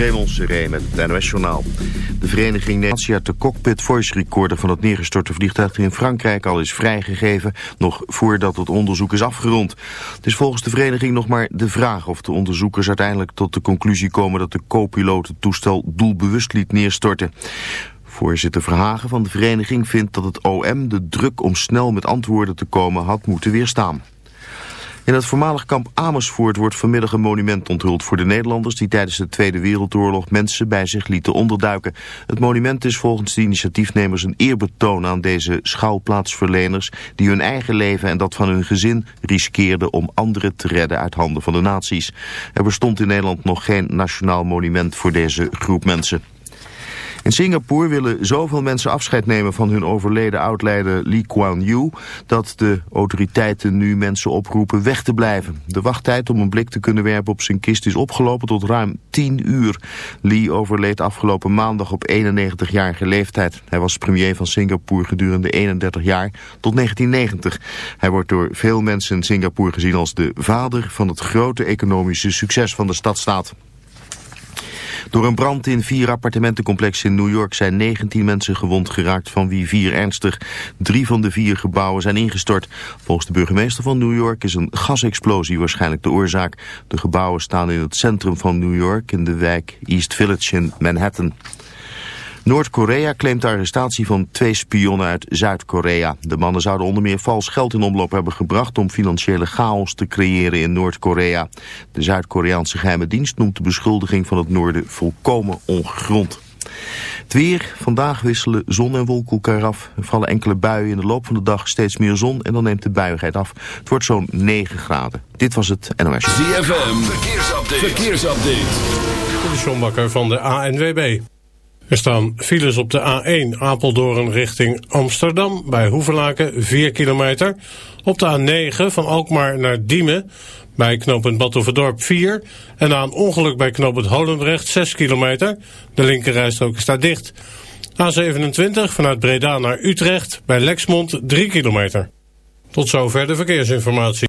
Raymond Seré met het NOS-journaal. De vereniging Nederlands uit de cockpit voice recorder van het neergestorte vliegtuig in Frankrijk al is vrijgegeven, nog voordat het onderzoek is afgerond. Het is volgens de vereniging nog maar de vraag of de onderzoekers uiteindelijk tot de conclusie komen dat de co-piloot het toestel doelbewust liet neerstorten. Voorzitter Verhagen van de vereniging vindt dat het OM de druk om snel met antwoorden te komen had moeten weerstaan. In het voormalig kamp Amersfoort wordt vanmiddag een monument onthuld voor de Nederlanders die tijdens de Tweede Wereldoorlog mensen bij zich lieten onderduiken. Het monument is volgens de initiatiefnemers een eerbetoon aan deze schouwplaatsverleners die hun eigen leven en dat van hun gezin riskeerden om anderen te redden uit handen van de nazi's. Er bestond in Nederland nog geen nationaal monument voor deze groep mensen. In Singapore willen zoveel mensen afscheid nemen van hun overleden oudleider Lee Kuan Yew... dat de autoriteiten nu mensen oproepen weg te blijven. De wachttijd om een blik te kunnen werpen op zijn kist is opgelopen tot ruim 10 uur. Lee overleed afgelopen maandag op 91-jarige leeftijd. Hij was premier van Singapore gedurende 31 jaar tot 1990. Hij wordt door veel mensen in Singapore gezien als de vader van het grote economische succes van de stadstaat. Door een brand in vier appartementencomplexen in New York zijn 19 mensen gewond geraakt, van wie vier ernstig. Drie van de vier gebouwen zijn ingestort. Volgens de burgemeester van New York is een gasexplosie waarschijnlijk de oorzaak. De gebouwen staan in het centrum van New York in de wijk East Village in Manhattan. Noord-Korea claimt de arrestatie van twee spionnen uit Zuid-Korea. De mannen zouden onder meer vals geld in omloop hebben gebracht om financiële chaos te creëren in Noord-Korea. De Zuid-Koreaanse geheime dienst noemt de beschuldiging van het noorden volkomen ongegrond. Het weer. Vandaag wisselen zon en wolken elkaar af. Er vallen enkele buien in de loop van de dag steeds meer zon en dan neemt de buigheid af. Het wordt zo'n 9 graden. Dit was het NOS. ZFM. Verkeersupdate. Verkeersupdate. De John van de ANWB. Er staan files op de A1 Apeldoorn richting Amsterdam bij Hoevelaken 4 kilometer. Op de A9 van Alkmaar naar Diemen bij knooppunt Batuverdorp 4. En na een ongeluk bij knooppunt Holendrecht 6 kilometer. De linkerrijstrook staat dicht. A27 vanuit Breda naar Utrecht bij Lexmond 3 kilometer. Tot zover de verkeersinformatie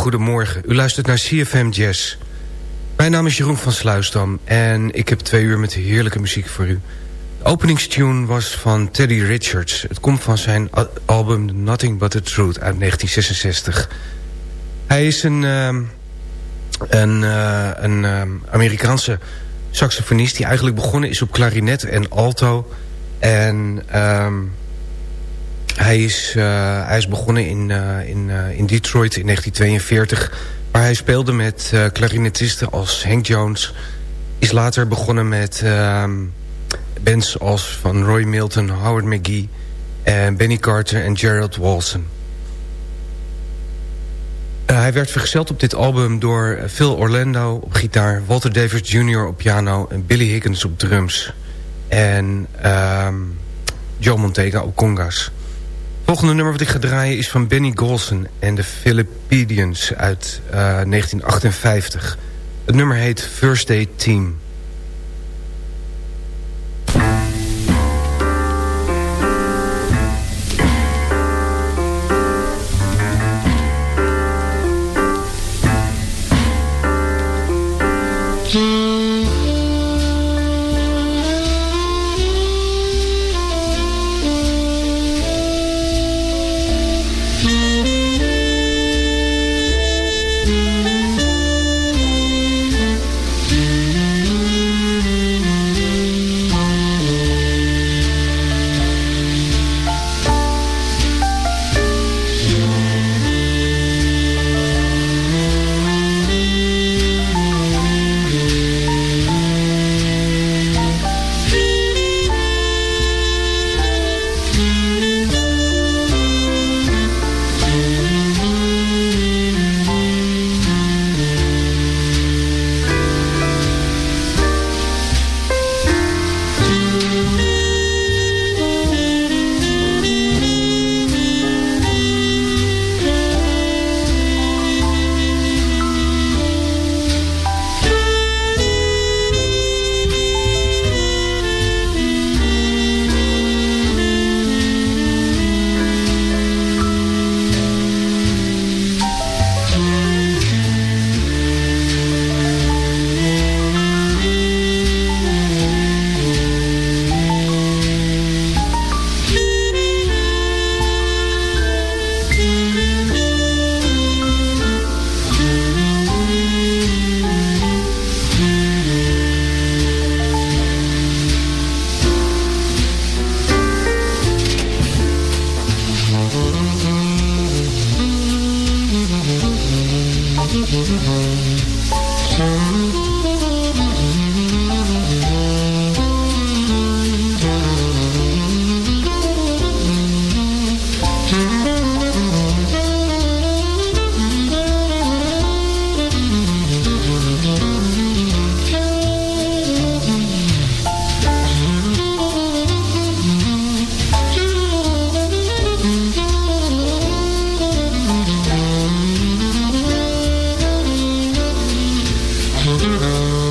Goedemorgen. U luistert naar CFM Jazz. Mijn naam is Jeroen van Sluisdam en ik heb twee uur met heerlijke muziek voor u. De openingstune was van Teddy Richards. Het komt van zijn album Nothing But The Truth uit 1966. Hij is een, um, een, uh, een um, Amerikaanse saxofonist... die eigenlijk begonnen is op klarinet en alto. En um, hij, is, uh, hij is begonnen in, uh, in, uh, in Detroit in 1942... waar hij speelde met klarinetisten als Hank Jones... is later begonnen met bands als van Roy Milton, Howard McGee... en Benny Carter en Gerald Walson. Hij werd vergezeld op dit album door Phil Orlando op gitaar... Walter Davis Jr. op piano en Billy Higgins op drums. En um, Joe Montega op congas. Volgende nummer wat ik ga draaien is van Benny Golson en de Philippidians uit uh, 1958. Het nummer heet First Day Team. Música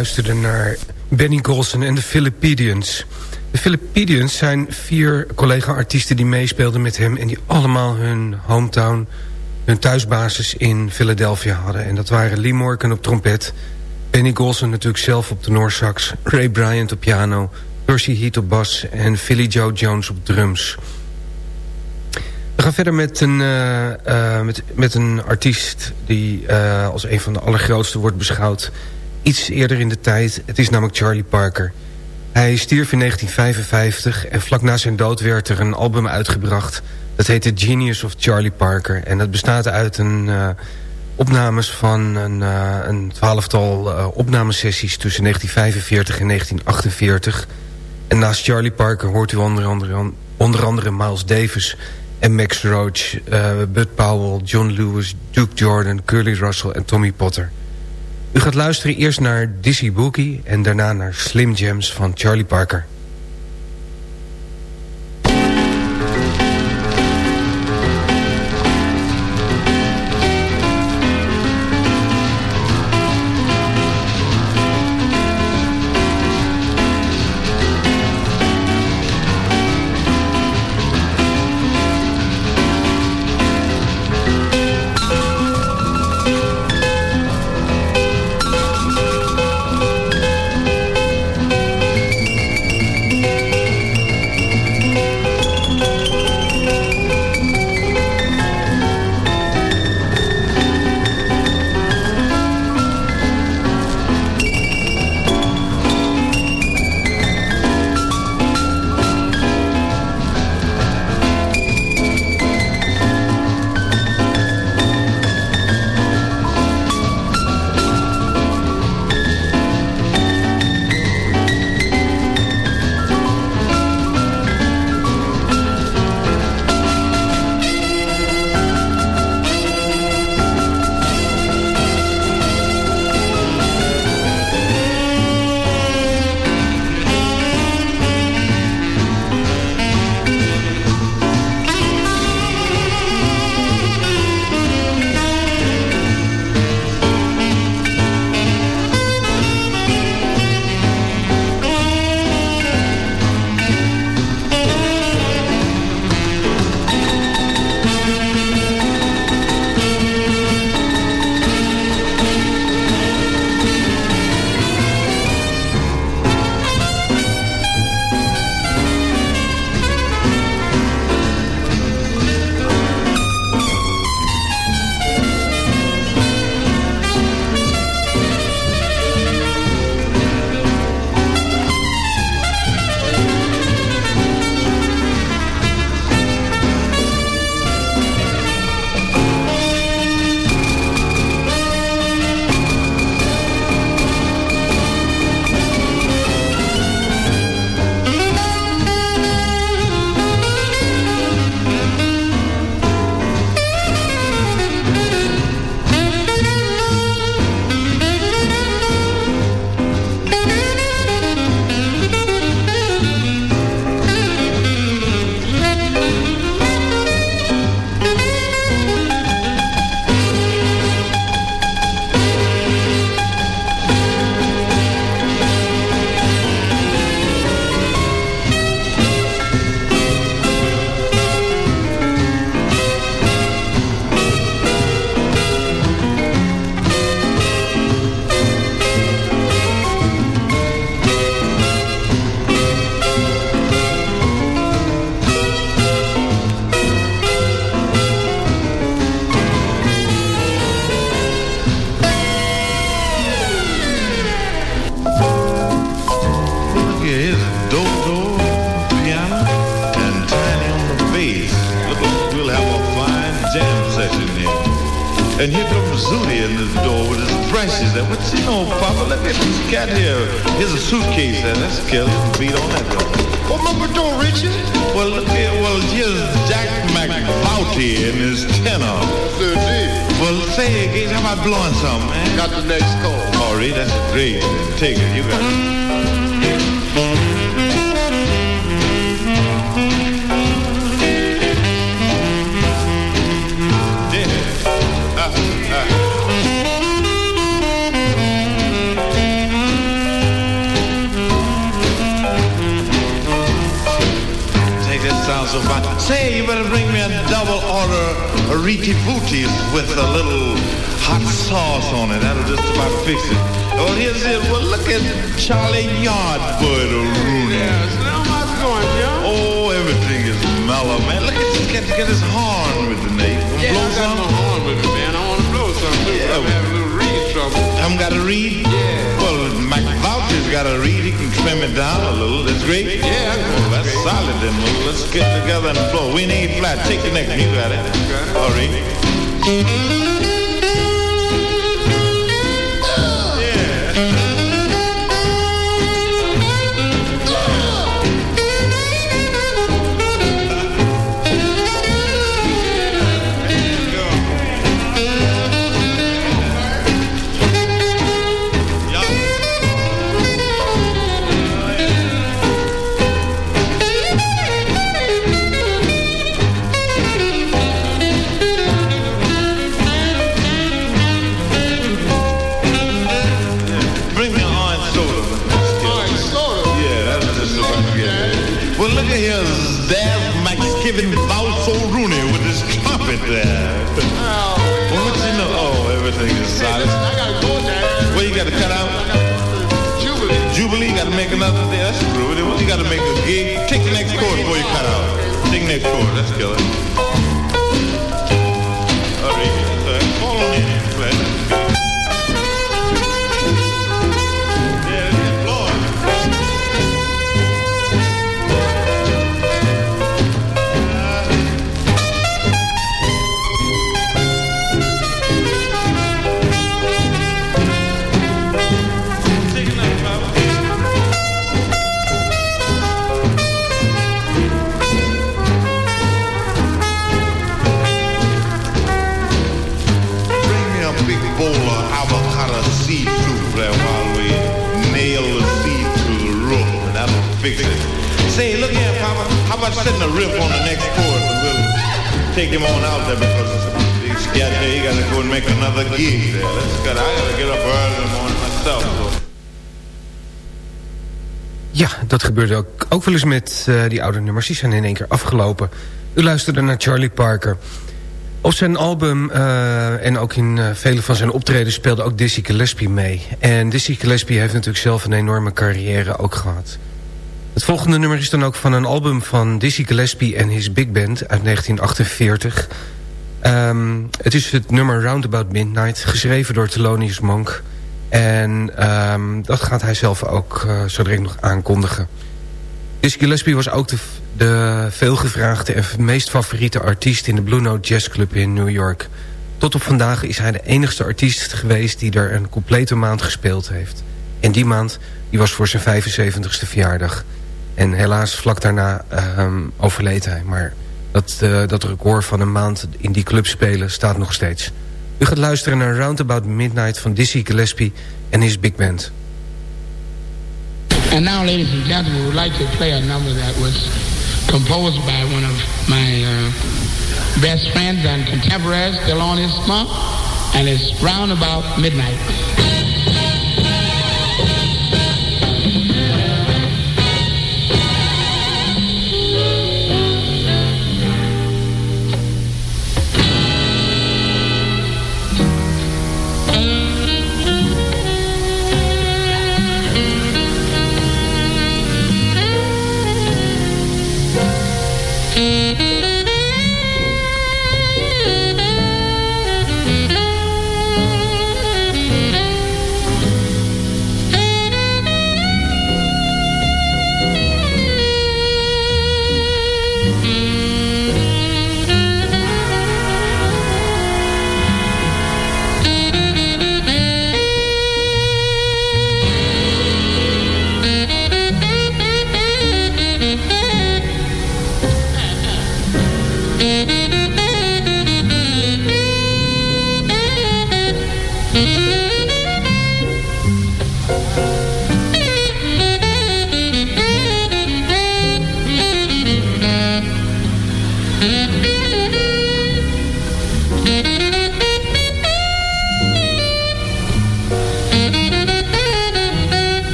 luisterde naar Benny Golson en de Philippidians. De Philippidians zijn vier collega-artiesten die meespeelden met hem... en die allemaal hun hometown, hun thuisbasis in Philadelphia hadden. En dat waren Lee Morgan op trompet... Benny Golson natuurlijk zelf op de Noorsax... Ray Bryant op piano, Percy Heat op bas... en Philly Joe Jones op drums... We gaan verder met een, uh, uh, met, met een artiest die uh, als een van de allergrootste wordt beschouwd. Iets eerder in de tijd. Het is namelijk Charlie Parker. Hij stierf in 1955 en vlak na zijn dood werd er een album uitgebracht. Dat heet The Genius of Charlie Parker. En dat bestaat uit een opnames van een, een twaalftal opnamesessies tussen 1945 en 1948. En naast Charlie Parker hoort u onder andere, onder andere Miles Davis en Max Roach, uh, Bud Powell, John Lewis, Duke Jordan, Curly Russell en Tommy Potter. U gaat luisteren eerst naar Dizzy Boogie en daarna naar Slim Jams van Charlie Parker. got here? Here's a suitcase and that's killer. Beat on that one. Oh, remember Joe Richard? Well, look here. Well, here's Jack McBouty and his tenor. Sir Well, say, Gates, how about blowing some, man? Got the next call. Oh, All right, that's great. Take it. You got it. Sound so fine. Say, you better bring me a double order of Reety Booties with a little hot sauce on it. That'll just about fix it. Well, here's it. Well, look at Charlie Yardbird of Rooney. Yeah, so how's it going, Joe? Oh, everything is mellow, man. Look at this. Get, get his horn with the Nate. Yeah, blow I got some? my horn with me, man. I want to blow some, too. Yeah. I'm having a little reading trouble. I'm got to read? Yeah. Well, Mike Voucher's got to read. He can trim it down a little. That's great. Yeah, Well, that's solid then. Well, let's get together and blow. We ain't flat. Take the next. You got it. All right. Ook, ook wel eens met eh, die oude nummers. Die zijn in één keer afgelopen. U luisterde naar Charlie Parker. Op zijn album eh, en ook in eh, vele van zijn optredens speelde ook Dizzy Gillespie mee. En Dizzy Gillespie heeft natuurlijk zelf een enorme carrière ook gehad. Het volgende nummer is dan ook van een album van Dizzy Gillespie en His Big Band uit 1948. Ehm, het is het nummer Roundabout Midnight, geschreven door Thelonious Monk. En ehm, dat gaat hij zelf ook uh, zo direct nog aankondigen. Dizzy Gillespie was ook de, de veelgevraagde en meest favoriete artiest... in de Blue Note Jazz Club in New York. Tot op vandaag is hij de enigste artiest geweest... die er een complete maand gespeeld heeft. En die maand die was voor zijn 75ste verjaardag. En helaas vlak daarna um, overleed hij. Maar dat, uh, dat record van een maand in die club spelen staat nog steeds. U gaat luisteren naar Roundabout Midnight van Dizzy Gillespie en his big band. And now, ladies and gentlemen, we would like to play a number that was composed by one of my uh, best friends and contemporaries, Thelonious Monk, and it's round about Midnight.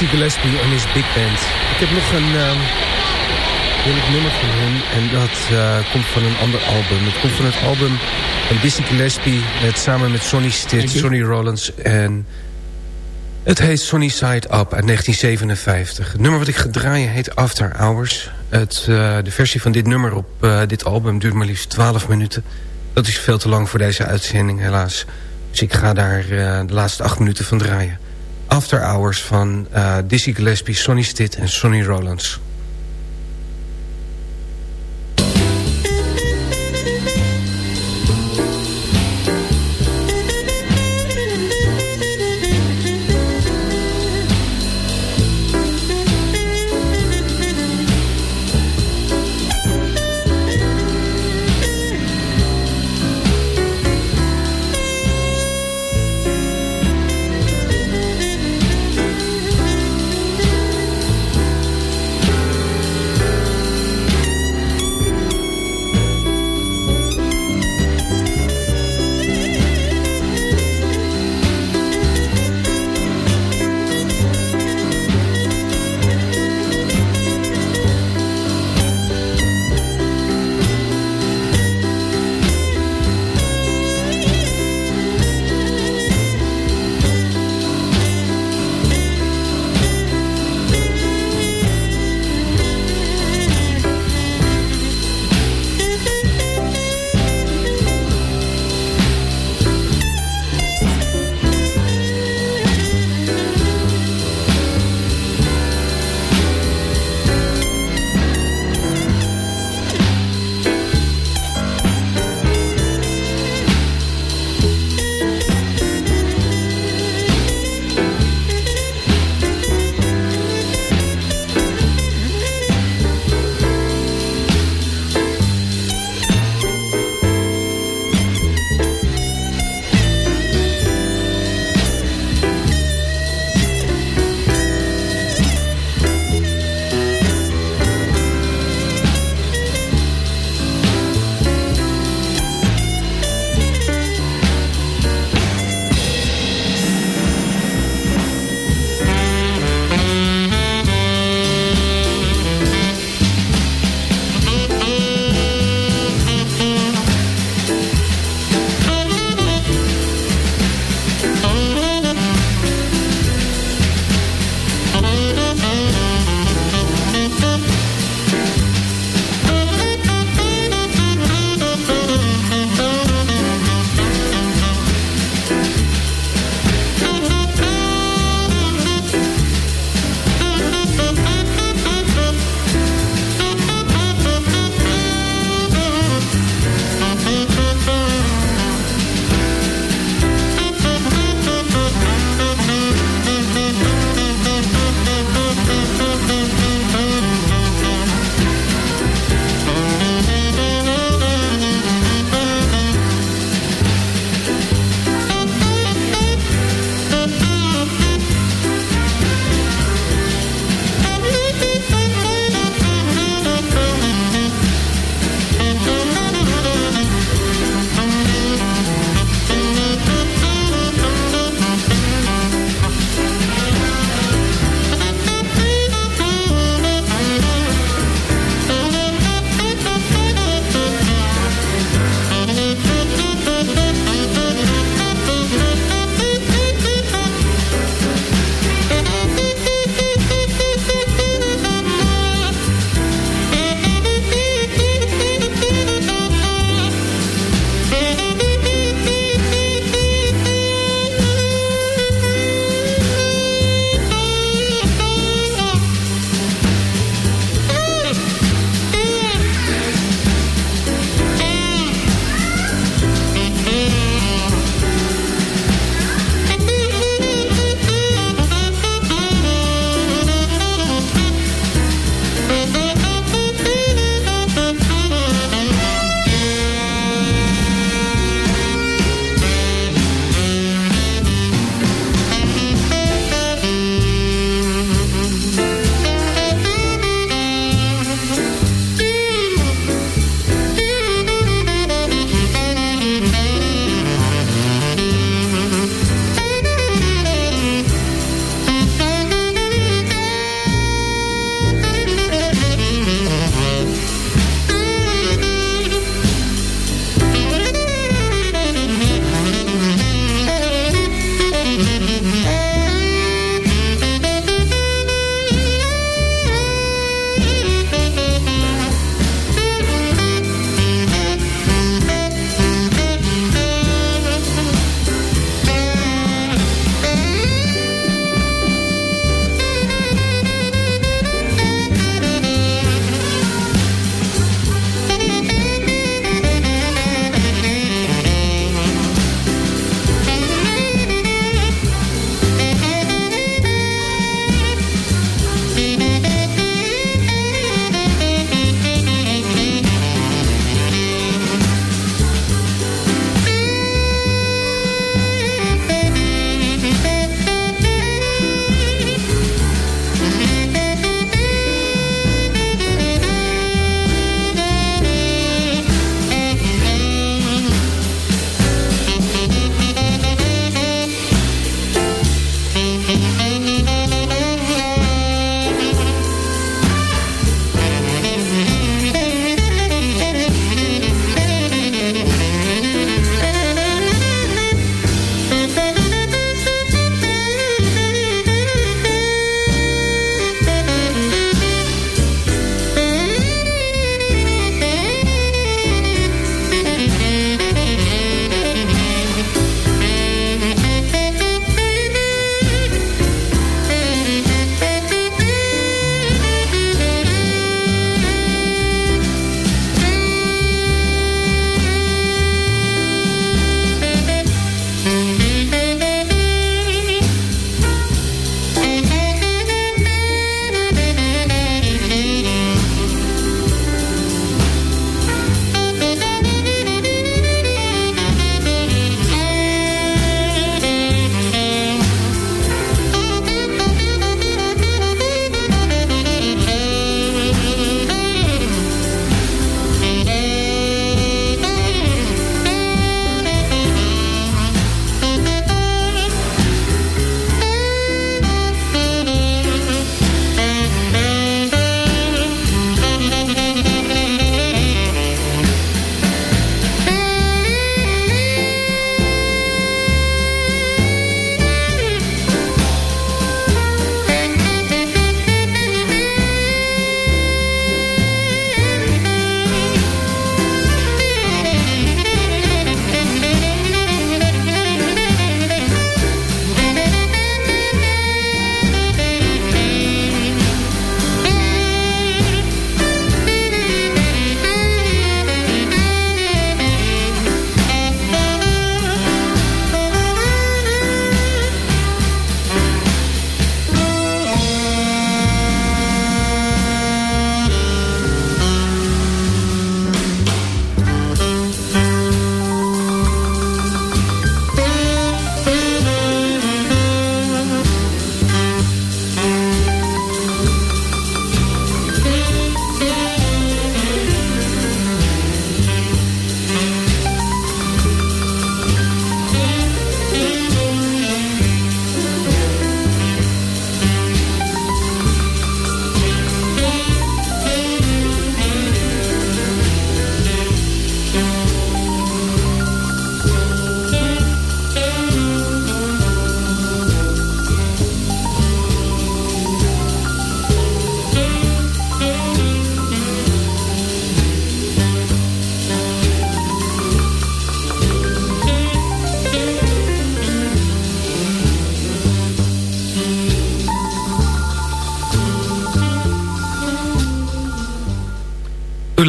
Dizzy Gillespie en his Big Band. Ik heb nog een um, heerlijk nummer van hem. En dat uh, komt van een ander album. Het komt van het album van Dizzy Gillespie... Met, samen met Sonny Stitt, Sonny Rollins en... Het heet Sonny Side Up uit 1957. Het nummer wat ik ga draaien heet After Hours. Het, uh, de versie van dit nummer op uh, dit album duurt maar liefst 12 minuten. Dat is veel te lang voor deze uitzending helaas. Dus ik ga daar uh, de laatste 8 minuten van draaien. After Hours van Dizzy Gillespie, Sonny Stitt en Sonny Rollins.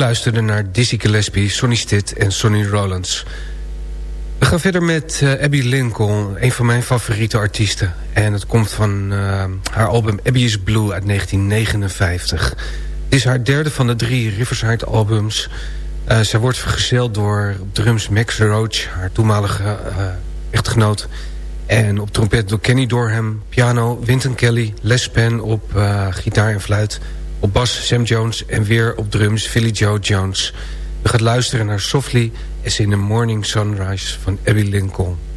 Luisterde naar Dizzy Gillespie, Sonny Stitt en Sonny Rollins. We gaan verder met uh, Abby Lincoln, een van mijn favoriete artiesten. En het komt van uh, haar album Abby is Blue uit 1959. Het is haar derde van de drie Riverside albums. Uh, zij wordt vergezeld door drums Max Roach, haar toenmalige echtgenoot. En op trompet door Kenny Dorham, piano Winton Kelly, Les Penn op gitaar en fluit... Op bas Sam Jones en weer op drums Philly Joe Jones. We gaan luisteren naar Softly as in the Morning Sunrise van Abby Lincoln.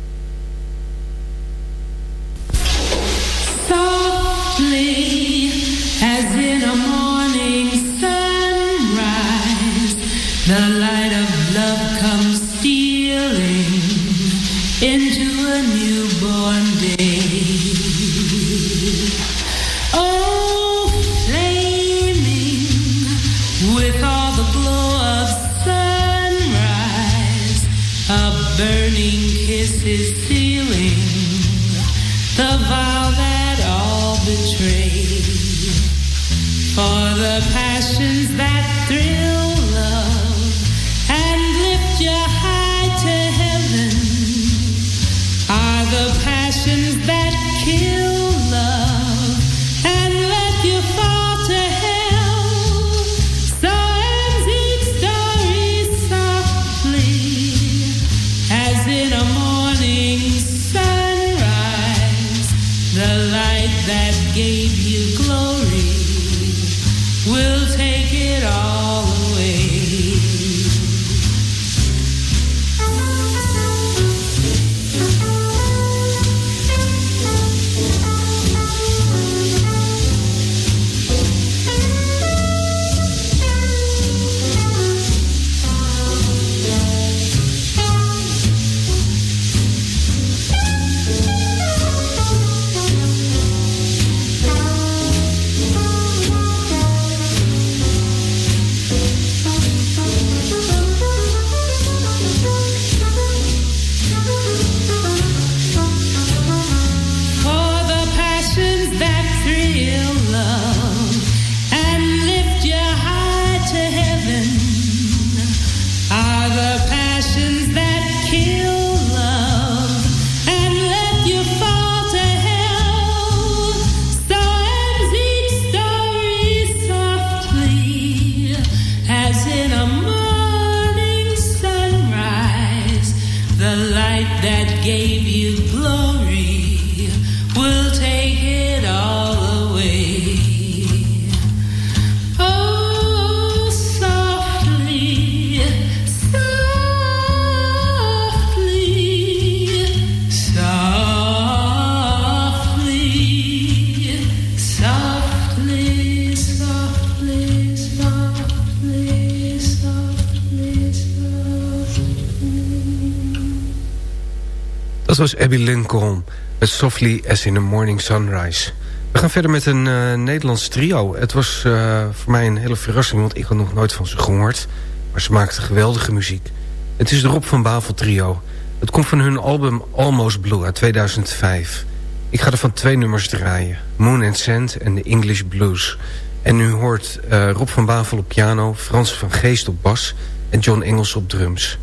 Dat was Abby Lincoln met Softly as in the Morning Sunrise. We gaan verder met een uh, Nederlands trio. Het was uh, voor mij een hele verrassing, want ik had nog nooit van ze gehoord. Maar ze maakten geweldige muziek. Het is de Rob van Bavel trio. Het komt van hun album Almost Blue uit 2005. Ik ga er van twee nummers draaien. Moon and Sand en The English Blues. En u hoort uh, Rob van Bavel op piano, Frans van Geest op bas... en John Engels op drums.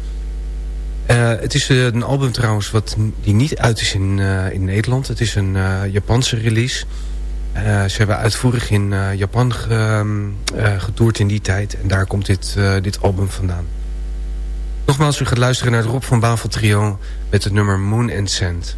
Uh, het is uh, een album trouwens wat, die niet uit is in, uh, in Nederland. Het is een Japanse release. ze hebben uitvoerig in Japan ge, getoerd in die tijd. En daar komt dit, dit album vandaan. Nogmaals, u gaat luisteren naar het Rob van Bavel trio... met het nummer Moon and Sand.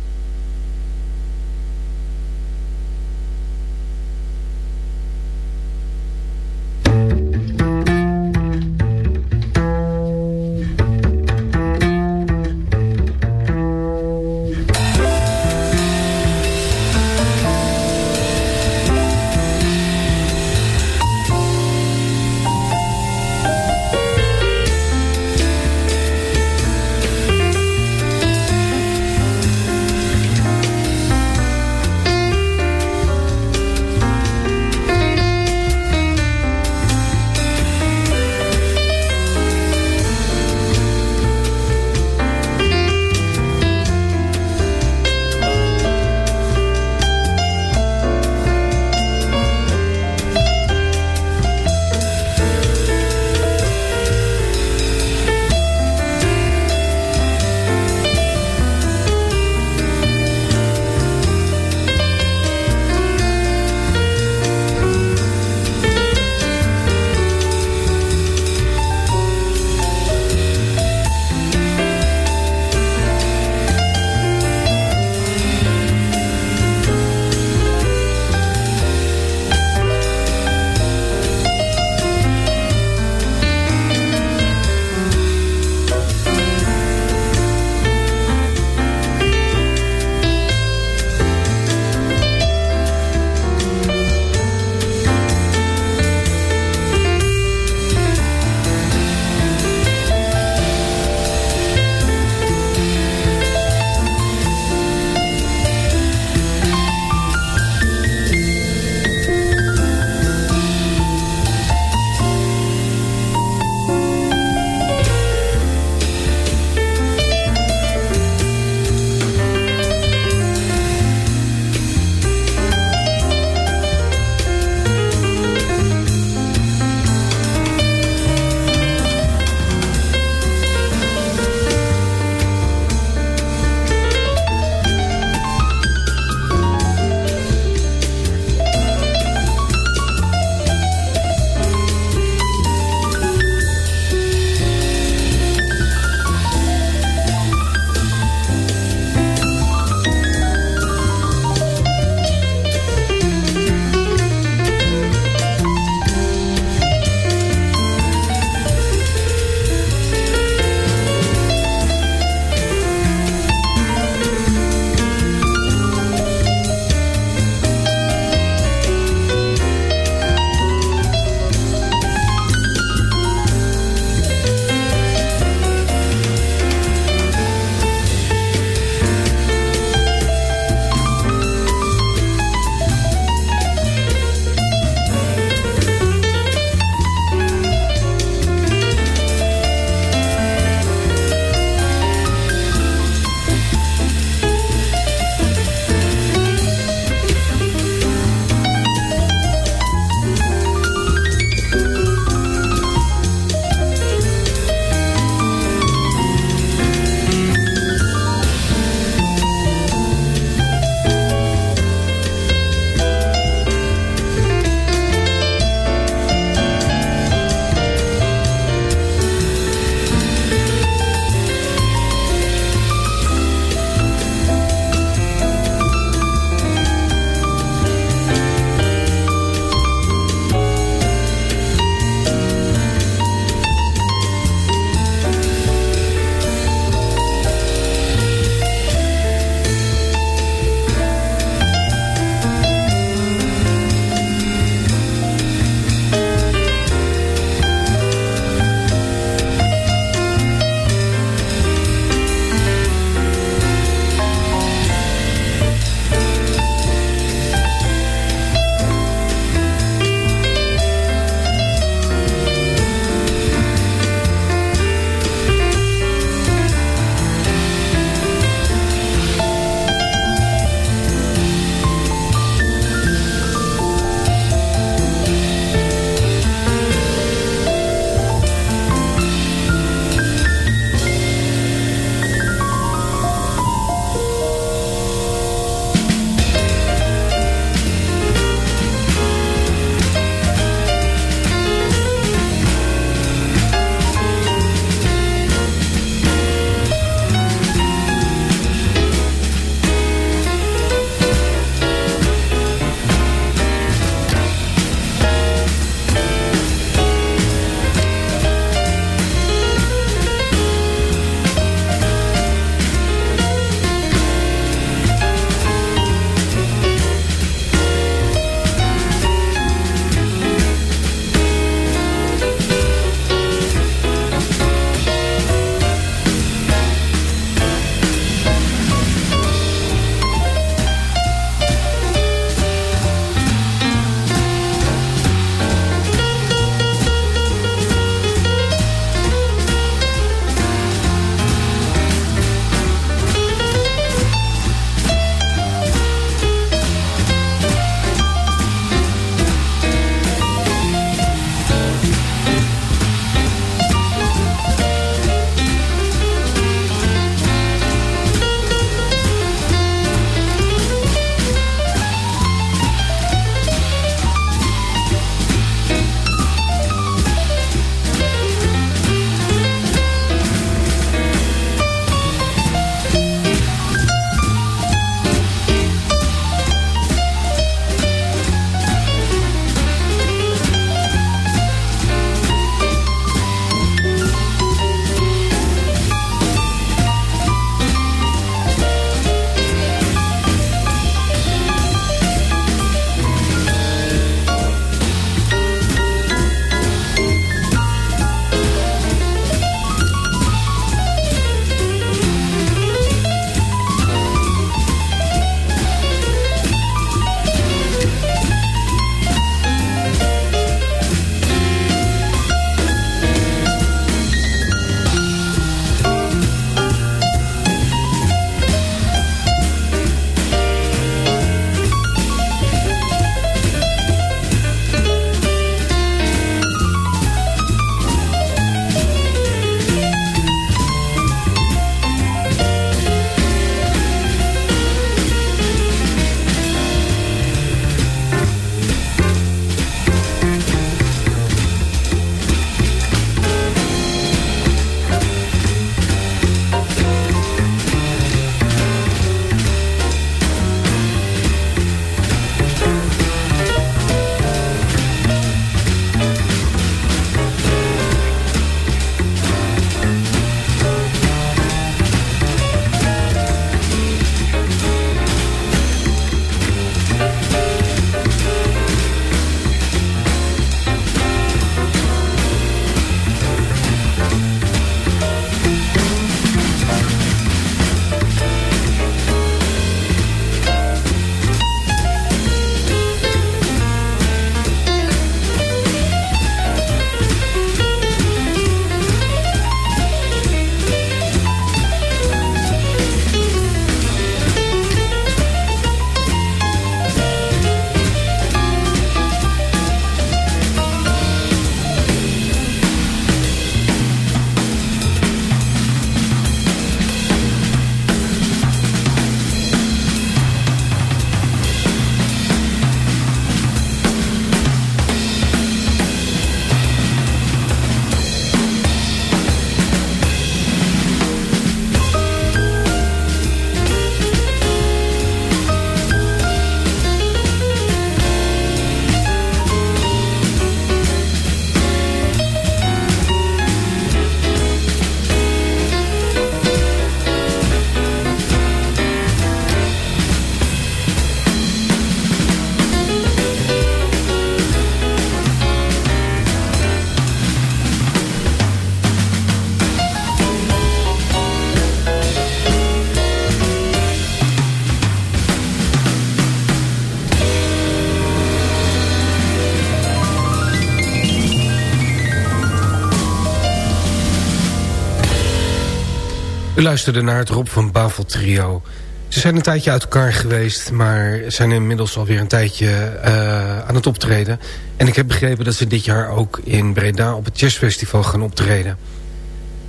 Luisterde naar het Rob van Bavel trio. Ze zijn een tijdje uit elkaar geweest, maar zijn inmiddels alweer een tijdje uh, aan het optreden. En ik heb begrepen dat ze dit jaar ook in Breda op het jazzfestival gaan optreden.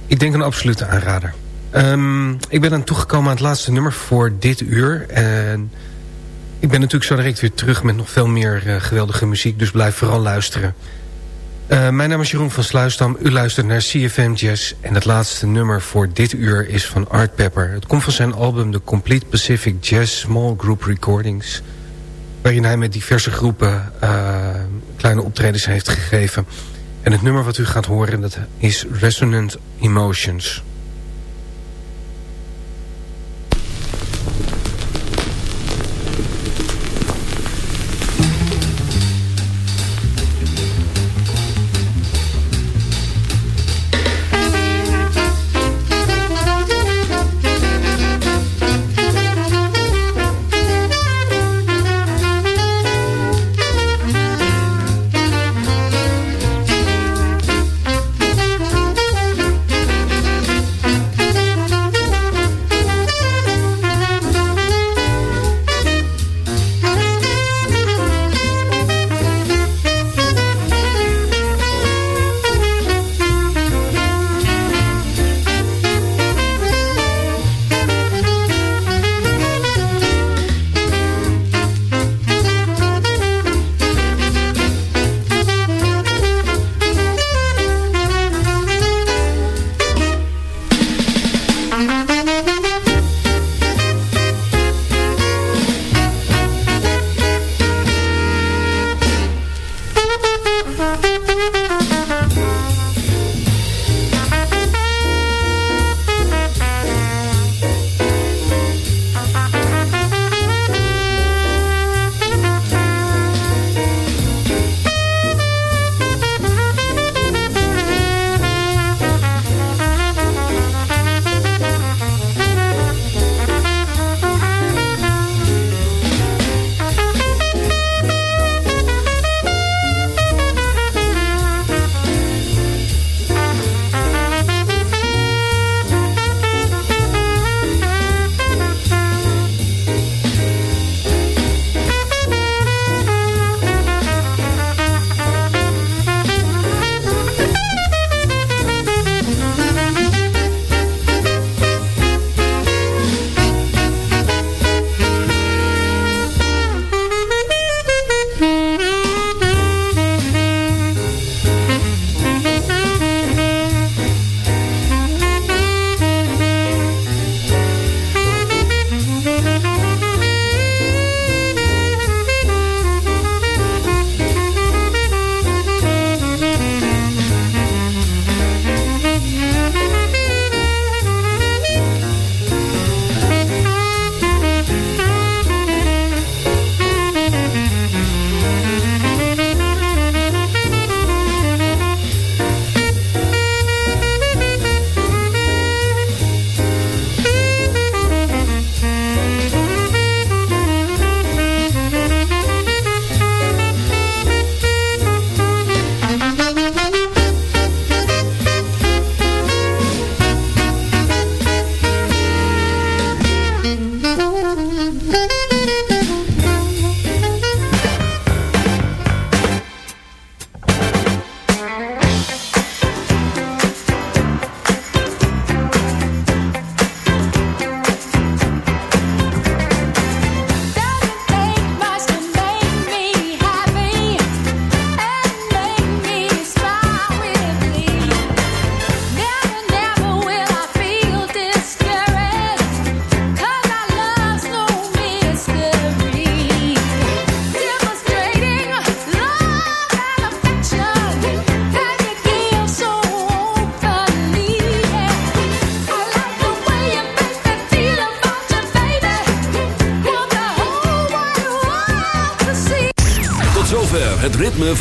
Ik denk een absolute aanrader. Um, ik ben dan toegekomen aan het laatste nummer voor dit uur. En ik ben natuurlijk zo direct weer terug met nog veel meer uh, geweldige muziek. Dus blijf vooral luisteren. Uh, mijn naam is Jeroen van Sluisdam. U luistert naar CFM Jazz. En het laatste nummer voor dit uur is van Art Pepper. Het komt van zijn album The Complete Pacific Jazz Small Group Recordings. Waarin hij met diverse groepen uh, kleine optredens heeft gegeven. En het nummer wat u gaat horen dat is Resonant Emotions.